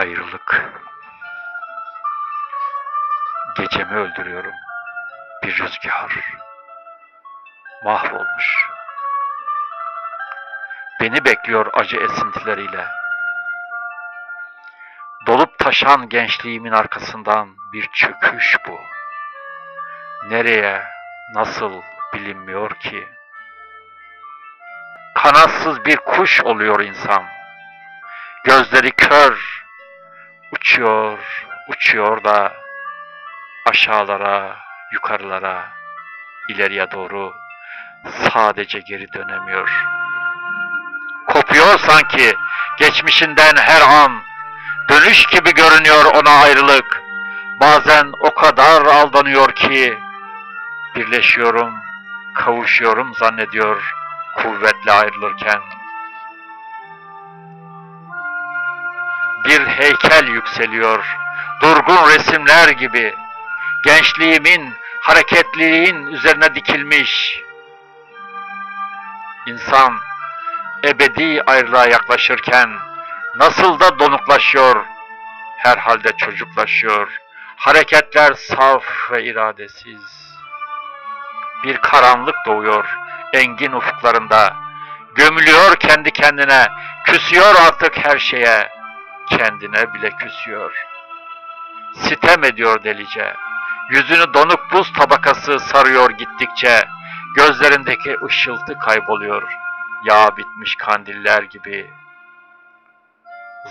Ayrılık. Gecemi öldürüyorum. Bir rüzgar. Mahvolmuş. Beni bekliyor acı esintileriyle. Dolup taşan gençliğimin arkasından bir çöküş bu. Nereye, nasıl bilinmiyor ki. Kanatsız bir kuş oluyor insan. Gözleri kör, uçuyor, uçuyor da aşağılara, yukarılara, ileriye doğru sadece geri dönemiyor. Kopuyor sanki geçmişinden her an. Dönüş gibi görünüyor ona ayrılık. Bazen o kadar aldanıyor ki birleşiyorum, kavuşuyorum zannediyor kuvvetle ayrılırken. Bir heykel yükseliyor, durgun resimler gibi. Gençliğimin, hareketliliğin üzerine dikilmiş. İnsan ebedi ayrılığa yaklaşırken nasıl da donuklaşıyor, herhalde çocuklaşıyor. Hareketler saf ve iradesiz. Bir karanlık doğuyor engin ufuklarında. Gömülüyor kendi kendine, küsüyor artık her şeye. Kendine bile küsüyor. Sitem ediyor delice. Yüzünü donuk buz tabakası sarıyor gittikçe. Gözlerindeki ışıltı kayboluyor. Yağ bitmiş kandiller gibi.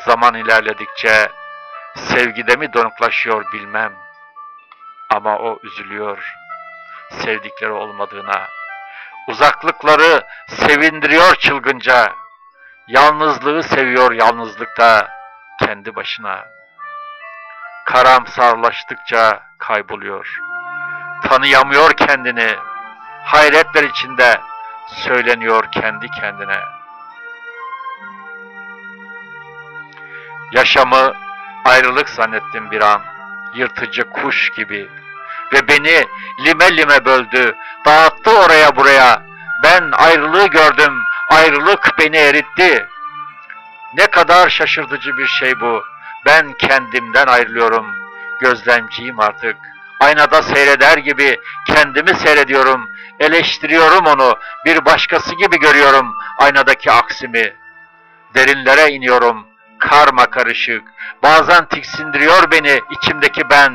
Zaman ilerledikçe sevgide mi donuklaşıyor bilmem. Ama o üzülüyor sevdikleri olmadığına. Uzaklıkları sevindiriyor çılgınca. Yalnızlığı seviyor yalnızlıkta kendi başına. Karamsarlaştıkça kayboluyor. Tanıyamıyor kendini. Hayretler içinde söyleniyor kendi kendine. Yaşamı ayrılık zannettim bir an. Yırtıcı kuş gibi. Ve beni lime lime böldü. Dağıttı oraya buraya. Ben ayrılığı gördüm. Ayrılık beni eritti. Ne kadar şaşırtıcı bir şey bu. Ben kendimden ayrılıyorum. Gözlemciyim artık. Aynada seyreder gibi kendimi seyrediyorum. Eleştiriyorum onu. Bir başkası gibi görüyorum aynadaki aksimi. Derinlere iniyorum. Karma karışık. Bazen tiksindiriyor beni içimdeki ben.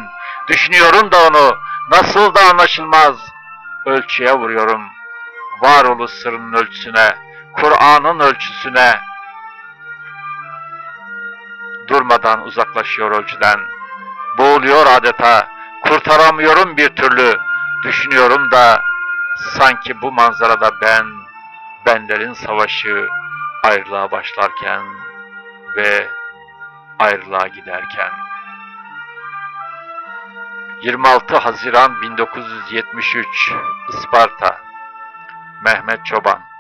Düşünüyorum da onu. Nasıl da anlaşılmaz. Ölçüye vuruyorum. Varoluş sırrının ölçüsüne. Kur'an'ın ölçüsüne. Durmadan uzaklaşıyor ölçüden. Boğuluyor adeta. Kurtaramıyorum bir türlü. Düşünüyorum da sanki bu manzarada ben, benlerin savaşı ayrılığa başlarken ve ayrılığa giderken. 26 Haziran 1973 Isparta Mehmet Çoban